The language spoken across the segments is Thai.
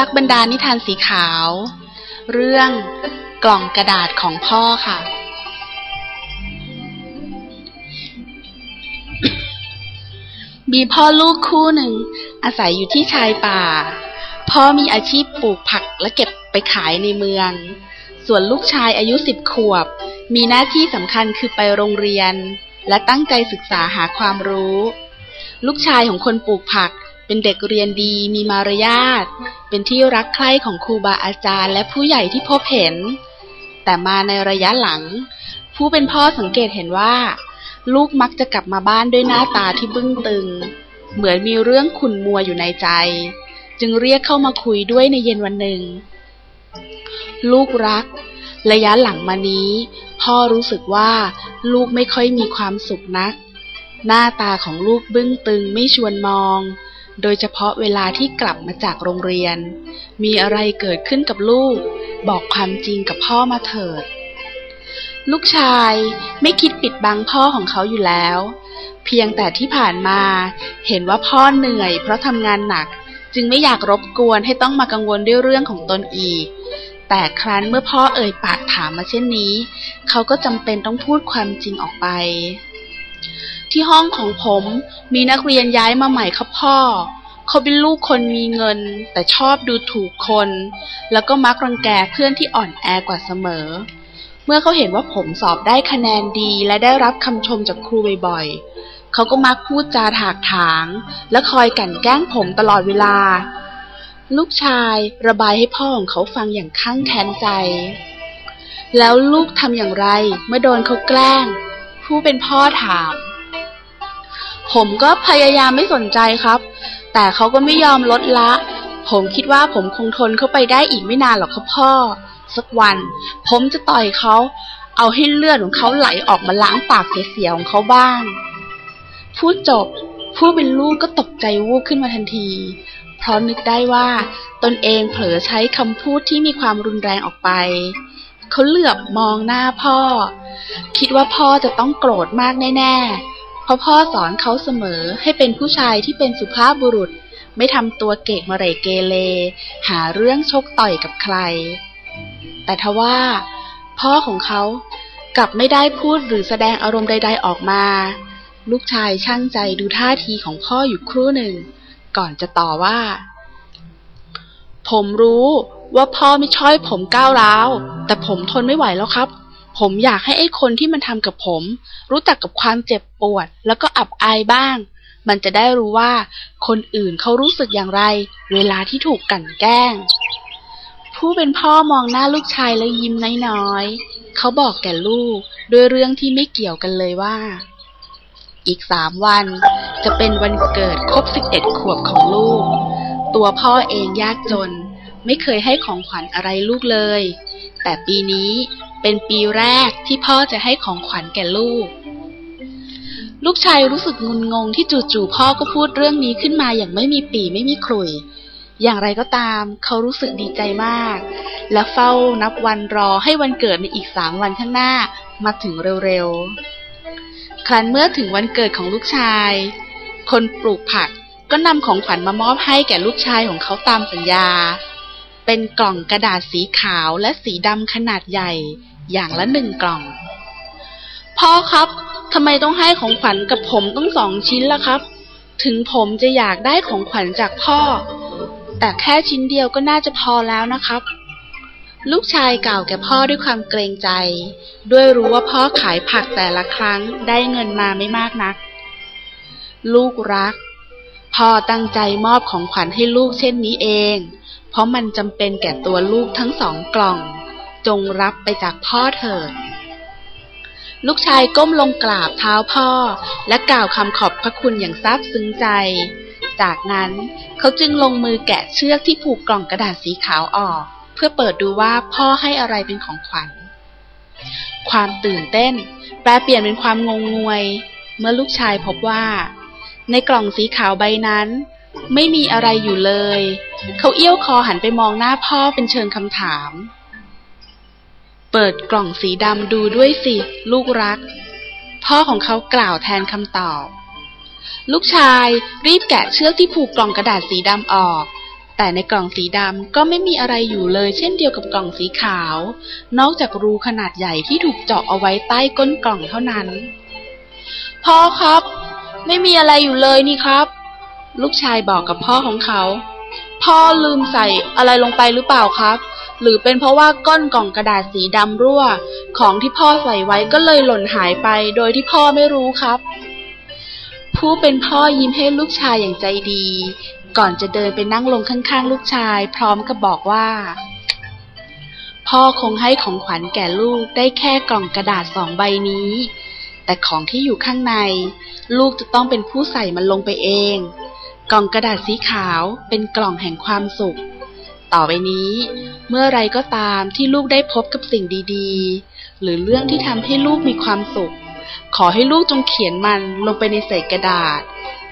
รักบรรดานิทานสีขาว เรื่องกล่องกระดาษของพ่อค่ะ มีพ่อลูกคู่หนึ่ง อาศัยอยู่ที่ชายป่า พ่อมีอาชีพปลูกผักและเก็บไปขายในเมือง ส่วนลูกชายอายุสิบขวบ มีหน้าที่สำคัญคือไปโรงเรียน และตั้งใจศึกษาหาความรู้ ลูกชายของคนปลูกผัก เป็นเด็กเรียนดีมีมารยาท เป็นที่รักใคร่ของครูบาอาจารย์และผู้ใหญ่ที่พบเห็น แต่มาในระยะหลัง ผู้เป็นพ่อสังเกตเห็นว่า ลูกมักจะกลับมาบ้านด้วยหน้าตาที่บึ้งตึง เหมือนมีเรื่องขุ่นมัวอยู่ในใจ จึงเรียกเข้ามาคุยด้วยในเย็นวันหนึ่ง ลูกรัก ระยะหลังมานี้ พ่อรู้สึกว่าลูกไม่ค่อยมีความสุขนักหน้าตาของลูกบึ้งตึงไม่ชวนมอง โดยเฉพาะเวลาที่กลับมาจากโรงเรียน มีอะไรเกิดขึ้นกับลูก บอกความจริงกับพ่อมาเถิด ลูกชายไม่คิดปิดบังพ่อของเขาอยู่แล้ว เพียงแต่ที่ผ่านมาเห็นว่าพ่อเหนื่อย เพราะทำงานหนักจึงไม่อยากรบกวนให้ต้องมากังวลด้วยเรื่องของตนอีก แต่ครั้นเมื่อพ่อเอ่ยปากถามมาเช่นนี้ เขาก็จำเป็นต้องพูดความจริงออกไป ที่ห้องของผมมีนักเรียนย้ายมาใหม่ครับพ่อ เขาเป็นลูกคนมีเงิน แต่ชอบดูถูกคน แล้วก็มักรังแกเพื่อนที่อ่อนแอกว่าเสมอ เมื่อเขาเห็นว่าผมสอบได้คะแนนดีและได้รับคำชมจากครูบ่อยๆ เขาก็มักพูดจาถากถาง และคอยกั่นแกล้งผมตลอดเวลา ลูกชายระบายให้พ่อของเขาฟังอย่างข้างแค้นใจ แล้วลูกทำอย่างไรเมื่อโดนเขาแกล้ง ผู้เป็นพ่อถาม ผมก็พยายามไม่สนใจครับ แต่เขาก็ไม่ยอมลดละ ผมคิดว่าผมคงทนเข้าไปได้อีกไม่นานหรอกครับพ่อ สักวัน ผมจะต่อยเขา เอาให้เลือดของเขาไหลออกมาล้างปากเสียๆของเขาบ้าง พูดจบ ผู้เป็นลูกก็ตกใจวูบขึ้นมาทันที เพราะนึกได้ว่า ตนเองเผลอใช้คำพูดที่มีความรุนแรงออกไปเขาเหลือบมองหน้าพ่อ คิดว่าพ่อจะต้องโกรธมากแน่ ราะพ่อสอนเขาเสมอให้เป็นผู้ชายที่เป็นสุภาพบุรุษ ไม่ทำตัวเกกมะเรเกเล หาเรื่องชกต่อยกับใคร แต่ทว่า พ่อของเขากลับไม่ได้พูดหรือแสดงอารมณ์ใด ๆออกมา ลูกชายช่างใจดูท่าทีของพ่ออยู่ครู่หนึ่ง ก่อนจะต่อว่า ผมรู้ว่าพ่อไม่ชอบผมก้าวร้าว แต่ผมทนไม่ไหวแล้วครับ ผมอยากให้ไอ้คนที่มันทำกับผม รู้จักกับความเจ็บปวด แล้วก็อับอายบ้าง มันจะได้รู้ว่า คนอื่นเขารู้สึกอย่างไร เวลาที่ถูกกั่นแกล้ง ผู้เป็นพ่อมองหน้าลูกชายแล้วยิ้มน้อยๆ เขาบอกแก่ลูกด้วยเรื่องที่ไม่เกี่ยวกันเลยว่า อีกสามวัน จะเป็นวันเกิดครบสิบเอ็ดขวบของลูก ตัวพ่อเองยากจน ไม่เคยให้ของขวัญอะไรลูกเลย แต่ปีนี้ เป็นปีแรกที่พ่อจะให้ของขวัญแก่ลูก ลูกชายรู้สึกงุนงงที่จู่ๆพ่อก็พูดเรื่องนี้ขึ้นมาอย่างไม่มีปีไม่มีครุย อย่างไรก็ตามเขารู้สึกดีใจมาก และเฝ้านับวันรอให้วันเกิดในอีกสามวันข้างหน้ามาถึงเร็วๆ ครั้นเมื่อถึงวันเกิดของลูกชาย คนปลูกผักก็นำของขวัญมามอบให้แก่ลูกชายของเขาตามสัญญา เป็นกล่องกระดาษสีขาวและสีดำขนาดใหญ่ อย่างละหนึ่งกล่อง พ่อครับทำไมต้องให้ของขวัญกับผมต้องสองชิ้นล่ะครับ ถึงผมจะอยากได้ของขวัญจากพ่อ แต่แค่ชิ้นเดียวก็น่าจะพอแล้วนะครับ ลูกชายกล่าวแก่พ่อด้วยความเกรงใจ ด้วยรู้ว่าพ่อขายผักแต่ละครั้งได้เงินมาไม่มากนัก ลูกรัก พ่อตั้งใจมอบของขวัญให้ลูกเช่นนี้เอง เพราะมันจำเป็นแก่ตัวลูกทั้งสองกล่อง จงรับไปจากพ่อเถิด ลูกชายก้มลงกราบเท้าพ่อ และกล่าวคำขอบพระคุณอย่างซาบซึ้งใจ จากนั้นเขาจึงลงมือแกะเชือกที่ผูกกล่องกระดาษสีขาวออก เพื่อเปิดดูว่าพ่อให้อะไรเป็นของขวัญ ความตื่นเต้น แปลเปลี่ยนเป็นความงงงวย เมื่อลูกชายพบว่า ในกล่องสีขาวใบนั้นไม่มีอะไรอยู่เลย เขาเอี้ยวคอหันไปมองหน้าพ่อเป็นเชิงคำถาม เปิดกล่องสีดำดูด้วยสิ ลูกรัก พ่อของเขากล่าวแทนคำตอบ ลูกชายรีบแกะเชือกที่ผูกกล่องกระดาษสีดำออก แต่ในกล่องสีดำก็ไม่มีอะไรอยู่เลยเช่นเดียวกับกล่องสีขาว นอกจากรูขนาดใหญ่ที่ถูกเจาะเอาไว้ใต้ก้นกล่องเท่านั้น พ่อครับ ไม่มีอะไรอยู่เลยนี่ครับ ลูกชายบอกกับพ่อของเขา พ่อลืมใส่อะไรลงไปหรือเปล่าครับ หรือเป็นเพราะว่าก้อนกล่องกระดาษสีดำรั่ว ของที่พ่อใส่ไว้ก็เลยหล่นหายไป โดยที่พ่อไม่รู้ครับ ผู้เป็นพ่อยิ้มให้ลูกชายอย่างใจดี ก่อนจะเดินไปนั่งลงข้างๆ ลูกชาย พร้อมกับบอกว่า พ่อคงให้ของขวัญแก่ลูกได้แค่กล่องกระดาษสองใบนี้ แต่ของที่อยู่ข้างใน ลูกจะต้องเป็นผู้ใส่มันลงไปเอง กล่องกระดาษสีขาวเป็นกล่องแห่งความสุข ต่อไปนี้ เมื่อไรก็ตามที่ลูกได้พบกับสิ่งดีๆ หรือเรื่องที่ทำให้ลูกมีความสุข ขอให้ลูกจงเขียนมันลงไปในเศษกระดาษ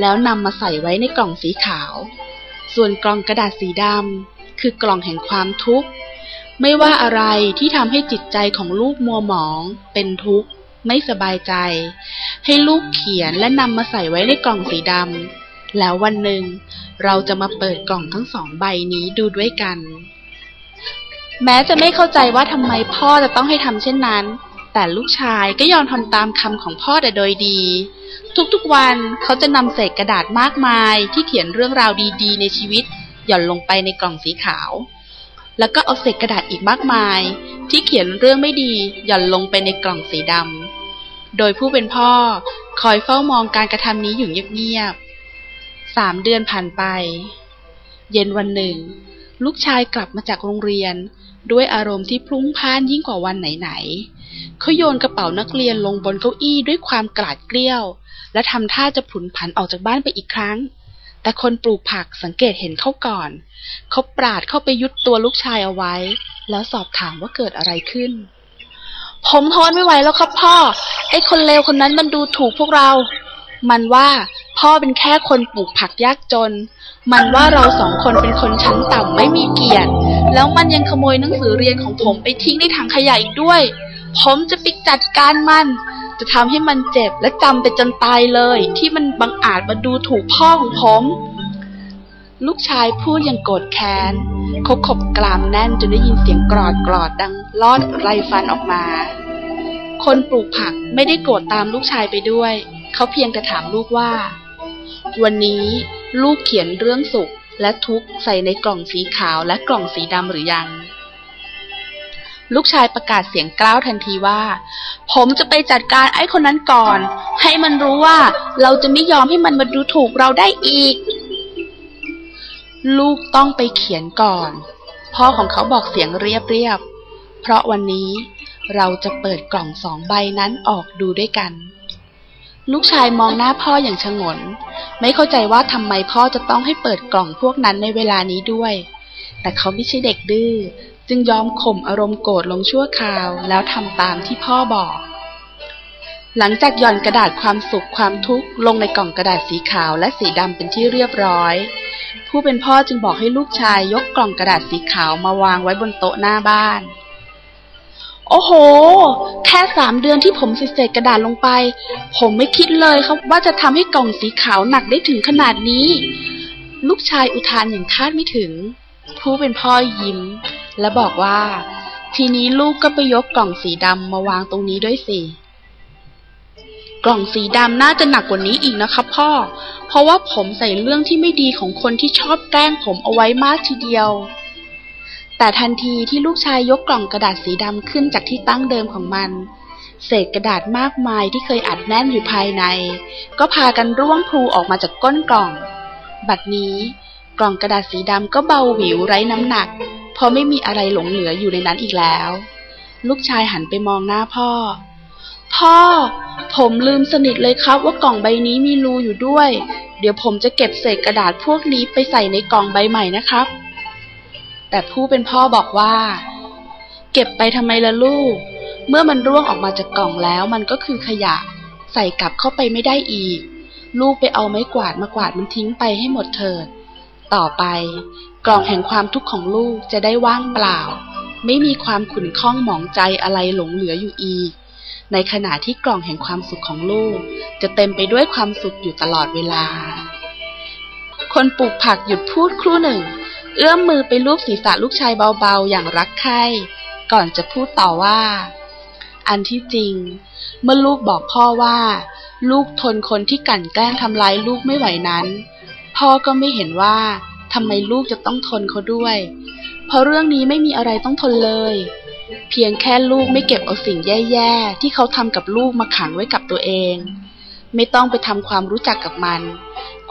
แล้วนำมาใส่ไว้ในกล่องสีขาว ส่วนกล่องกระดาษสีดำคือกล่องแห่งความทุกข์ ไม่ว่าอะไรที่ทำให้จิตใจของลูกมัวหมอง เป็นทุกข์ ไม่สบายใจ ให้ลูกเขียนและนำมาใส่ไว้ในกล่องสีดำ แล้ววันหนึ่งเราจะมาเปิดกล่องทั้งสองใบนี้ดูด้วยกัน แม้จะไม่เข้าใจว่าทำไมพ่อจะต้องให้ทำเช่นนั้น แต่ลูกชายก็ยอมทำตามคำของพ่อแต่โดยดี ทุกๆวันเขาจะนำเศษกระดาษมากมายที่เขียนเรื่องราวดีๆ ในชีวิต หย่อนลงไปในกล่องสีขาว แล้วก็เอาเศษกระดาษอีกมากมาย ที่เขียนเรื่องไม่ดีหย่อนลงไปในกล่องสีดำโดยผู้เป็นพ่อคอยเฝ้ามองการกระทำนี้อยู่เงียบ สามเดือนผ่านไป เย็นวันหนึ่ง ลูกชายกลับมาจากโรงเรียน ด้วยอารมณ์ที่พลุ้งพล่านยิ่งกว่าวันไหนๆเขาโยนกระเป๋านักเรียนลงบนเก้าอี้ด้วยความกลาดเกลี้ยว และทำท่าจะผุนผันออกจากบ้านไปอีกครั้ง แต่คนปลูกผักสังเกตเห็นเขาก่อน เขาปราดเข้าไปยุดตัวลูกชายเอาไว้ แล้วสอบถามว่าเกิดอะไรขึ้น ผมทนไม่ไหวแล้วครับพ่อ ไอ้คนเลวคนนั้นมันดูถูกพวกเรา มันว่า พ่อเป็นแค่คนปลูกผักยากจน มันว่าเราสองคนเป็นคนชั้นต่ำไม่มีเกียรติ แล้วมันยังขโมยหนังสือเรียนของผมไปทิ้งในถังขยะอีกด้วย ผมจะไปจัดการมัน จะทำให้มันเจ็บและจำไปจนตายเลย ที่มันบังอาจมาดูถูกพ่อของผม ลูกชายพูดอย่างโกรธแค้นเขาขบกรามแน่นจนได้ยินเสียงกรอดกรอดดังลอดไรฟันออกมา คนปลูกผักไม่ได้โกรธตามลูกชายไปด้วย เขาเพียงแต่ถามลูกว่า วันนี้ลูกเขียนเรื่องสุขและทุกข์ใส่ในกล่องสีขาวและกล่องสีดำหรือยัง ลูกชายประกาศเสียงกล้าวทันทีว่า ผมจะไปจัดการไอ้คนนั้นก่อน ให้มันรู้ว่าเราจะไม่ยอมให้มันมาดูถูกเราได้อีก ลูกต้องไปเขียนก่อน พ่อของเขาบอกเสียงเรียบเรียบ เพราะวันนี้เราจะเปิดกล่องสองใบนั้นออกดูด้วยกัน ลูกชายมองหน้าพ่ออย่างชงน ไม่เข้าใจว่าทำไมพ่อจะต้องให้เปิดกล่องพวกนั้นในเวลานี้ด้วย แต่เขาไม่ใช่เด็กดื้อ จึงยอมข่มอารมณ์โกรธลงชั่วคราว แล้วทำตามที่พ่อบอก หลังจากหย่อนกระดาษความสุขความทุกข์ลงในกล่องกระดาษสีขาวและสีดำเป็นที่เรียบร้อย ผู้เป็นพ่อจึงบอกให้ลูกชายยกกล่องกระดาษสีขาวมาวางไว้บนโต๊ะหน้าบ้าน โอ้โห แค่สามเดือนที่ผมเศษกระดาษลงไป ผมไม่คิดเลยครับว่าจะทำให้กล่องสีขาวหนักได้ถึงขนาดนี้ ลูกชายอุทานอย่างคาดไม่ถึง ผู้เป็นพ่อยิ้ม และบอกว่า ทีนี้ลูกก็ไปยกกล่องสีดำมาวางตรงนี้ด้วยสิกล่องสีดำน่าจะหนักกว่านี้อีกนะครับพ่อ เพราะว่าผมใส่เรื่องที่ไม่ดีของคนที่ชอบแกล้งผมเอาไว้มากทีเดียว แต่ทันทีที่ลูกชายยกกล่องกระดาษสีดำขึ้นจากที่ตั้งเดิมของมัน เศษกระดาษมากมายที่เคยอัดแน่นอยู่ภายใน ก็พากันร่วงพลูออกมาจากก้นกล่อง บัดนี้กล่องกระดาษสีดำก็เบาหวิวไร้น้ำหนัก เพราะไม่มีอะไรหลงเหลืออยู่ในนั้นอีกแล้ว ลูกชายหันไปมองหน้าพ่อ พ่อ ผมลืมสนิทเลยครับว่ากล่องใบนี้มีรูอยู่ด้วย เดี๋ยวผมจะเก็บเศษกระดาษพวกนี้ไปใส่ในกล่องใบใหม่นะครับ แต่ผู้เป็นพ่อบอกว่า เก็บไปทำไมล่ะลูก เมื่อมันร่วงออกมาจากกล่องแล้ว มันก็คือขยะ ใส่กลับเข้าไปไม่ได้อีก ลูกไปเอาไม้กวาดมากวาดมันทิ้งไปให้หมดเถิด ต่อไป กล่องแห่งความทุกข์ของลูกจะได้ว่างเปล่า ไม่มีความขุ่นข้องหมองใจอะไรหลงเหลืออยู่อีก ในขณะที่กล่องแห่งความสุขของลูก จะเต็มไปด้วยความสุขอยู่ตลอดเวลา คนปลูกผักหยุดพูดครู่หนึ่ง เอื้อมมือไปลูบศีรษะลูกชายเบาๆ อย่างรักใคร่ก่อนจะพูดต่อว่า อันที่จริง เมื่อลูกบอกพ่อว่า ลูกทนคนที่กั่นแกล้งทำร้ายลูกไม่ไหวนั้น พ่อก็ไม่เห็นว่าทำไมลูกจะต้องทนเขาด้วย เพราะเรื่องนี้ไม่มีอะไรต้องทนเลย เพียงแค่ลูกไม่เก็บเอาสิ่งแย่ๆ ที่เขาทำกับลูกมาขังไว้กับตัวเอง ไม่ต้องไปทำความรู้จักกับมัน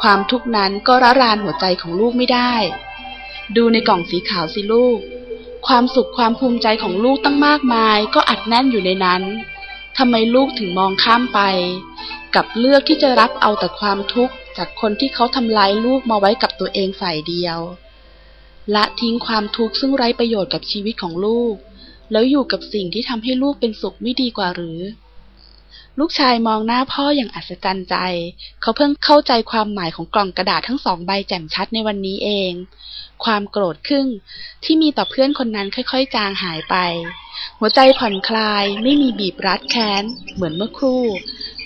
ความทุกข์นั้นก็ระรานหัวใจของลูกไม่ได้ ดูในกล่องสีขาวสิลูก ความสุขความภูมิใจของลูกตั้งมากมาย ก็อัดแน่นอยู่ในนั้นทำไมลูกถึงมองข้ามไป กับเลือกที่จะรับเอาแต่ความทุกข์จากคนที่เขาทำลายลูกมาไว้กับตัวเองฝ่ายเดียว ละทิ้งความทุกข์ซึ่งไร้ประโยชน์กับชีวิตของลูก แล้วอยู่กับสิ่งที่ทำให้ลูกเป็นสุขไม่ดีกว่าหรือ ลูกชายมองหน้าพ่ออย่างอัศจรรย์ใจ เขาเพิ่งเข้าใจความหมายของกล่องกระดาษทั้งสองใบแจ่มชัดในวันนี้เอง ความโกรธขึ้นที่มีต่อเพื่อนคนนั้นค่อยๆ จางหายไป หัวใจผ่อนคลายไม่มีบีบรัดแค้น เหมือนเมื่อครู่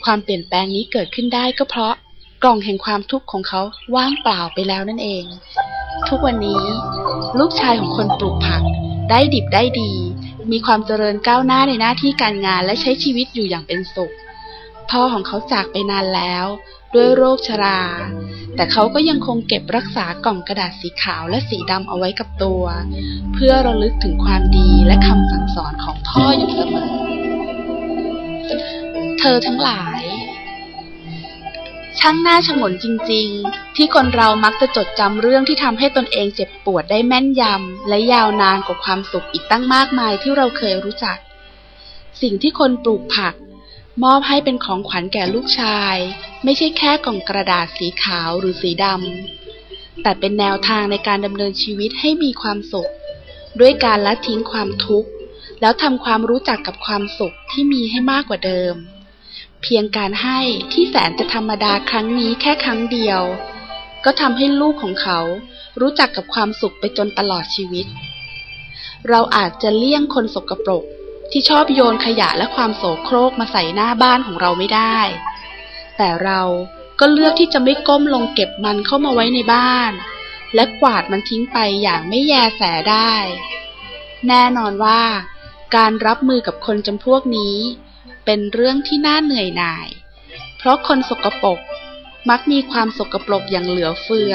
ความเปลี่ยนแปลงนี้เกิดขึ้นได้ก็เพราะกล่องแห่งความทุกข์ของเขาว่างเปล่าไปแล้วนั่นเอง ทุกวันนี้ ลูกชายของคนปลูกผักได้ดิบได้ดี มีความเจริญก้าวหน้าในหน้าที่การงานและใช้ชีวิตอยู่อย่างเป็นสุข พ่อของเขาจากไปนานแล้ว ด้วยโรคชรา แต่เขาก็ยังคงเก็บรักษากล่องกระดาษสีขาวและสีดำเอาไว้กับตัว เพื่อระลึกถึงความดีและคำสั่งสอนของพ่ออยู่เสมอ เธอทั้งหลาย ช่างน่าชงนจริง ๆ ที่คนเรามักจะจดจำเรื่องที่ทำให้ตนเองเจ็บปวดได้แม่นยำและยาวนานกว่าความสุขอีกตั้งมากมายที่เราเคยรู้จัก สิ่งที่คนปลูกผัก มอบให้เป็นของขวัญแก่ลูกชาย ไม่ใช่แค่กล่องกระดาษสีขาวหรือสีดำแต่เป็นแนวทางในการดำเนินชีวิตให้มีความสุข ด้วยการละทิ้งความทุกข์ แล้วทำความรู้จักกับความสุขที่มีให้มากกว่าเดิม เพียงการให้ที่แสนจะธรรมดาครั้งนี้แค่ครั้งเดียว ก็ทำให้ลูกของเขารู้จักกับความสุขไปจนตลอดชีวิต เราอาจจะเลี่ยงคนสกปรกที่ชอบโยนขยะและความโสโครกมาใส่หน้าบ้านของเราไม่ได้ แต่เราก็เลือกที่จะไม่ก้มลงเก็บมันเข้ามาไว้ในบ้าน และกวาดมันทิ้งไปอย่างไม่แยแสได้ แน่นอนว่า การรับมือกับคนจำพวกนี้ เป็นเรื่องที่น่าเหนื่อยหน่าย เพราะคนสกปรกมักมีความสกปรกอย่างเหลือเฟือ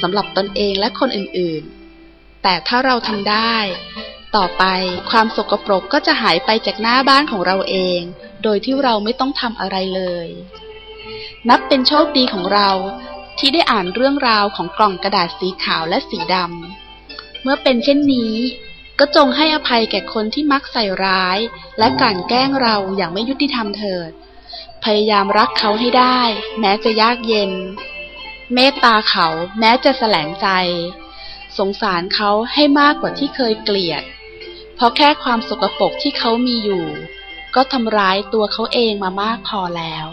สำหรับตนเองและคนอื่นๆ แต่ถ้าเราทำได้ ต่อไปความสกปรกก็จะหายไปจากหน้าบ้านของเราเอง โดยที่เราไม่ต้องทำอะไรเลย นับเป็นโชคดีของเราที่ได้อ่านเรื่องราวของกล่องกระดาษสีขาวและสีดำ เมื่อเป็นเช่นนี้ ก็จงให้อภัยแก่คนที่มักใส่ร้าย และกลั่นแกล้งเราอย่างไม่ยุติธรรมเถิด พยายามรักเขาให้ได้ แม้จะยากเย็น เมตตาเขาแม้จะแสลงใจ สงสารเขาให้มากกว่าที่เคยเกลียด เพราะแค่ความสกปรกที่เขามีอยู่ ก็ทำร้ายตัวเขาเองมามากพอแล้ว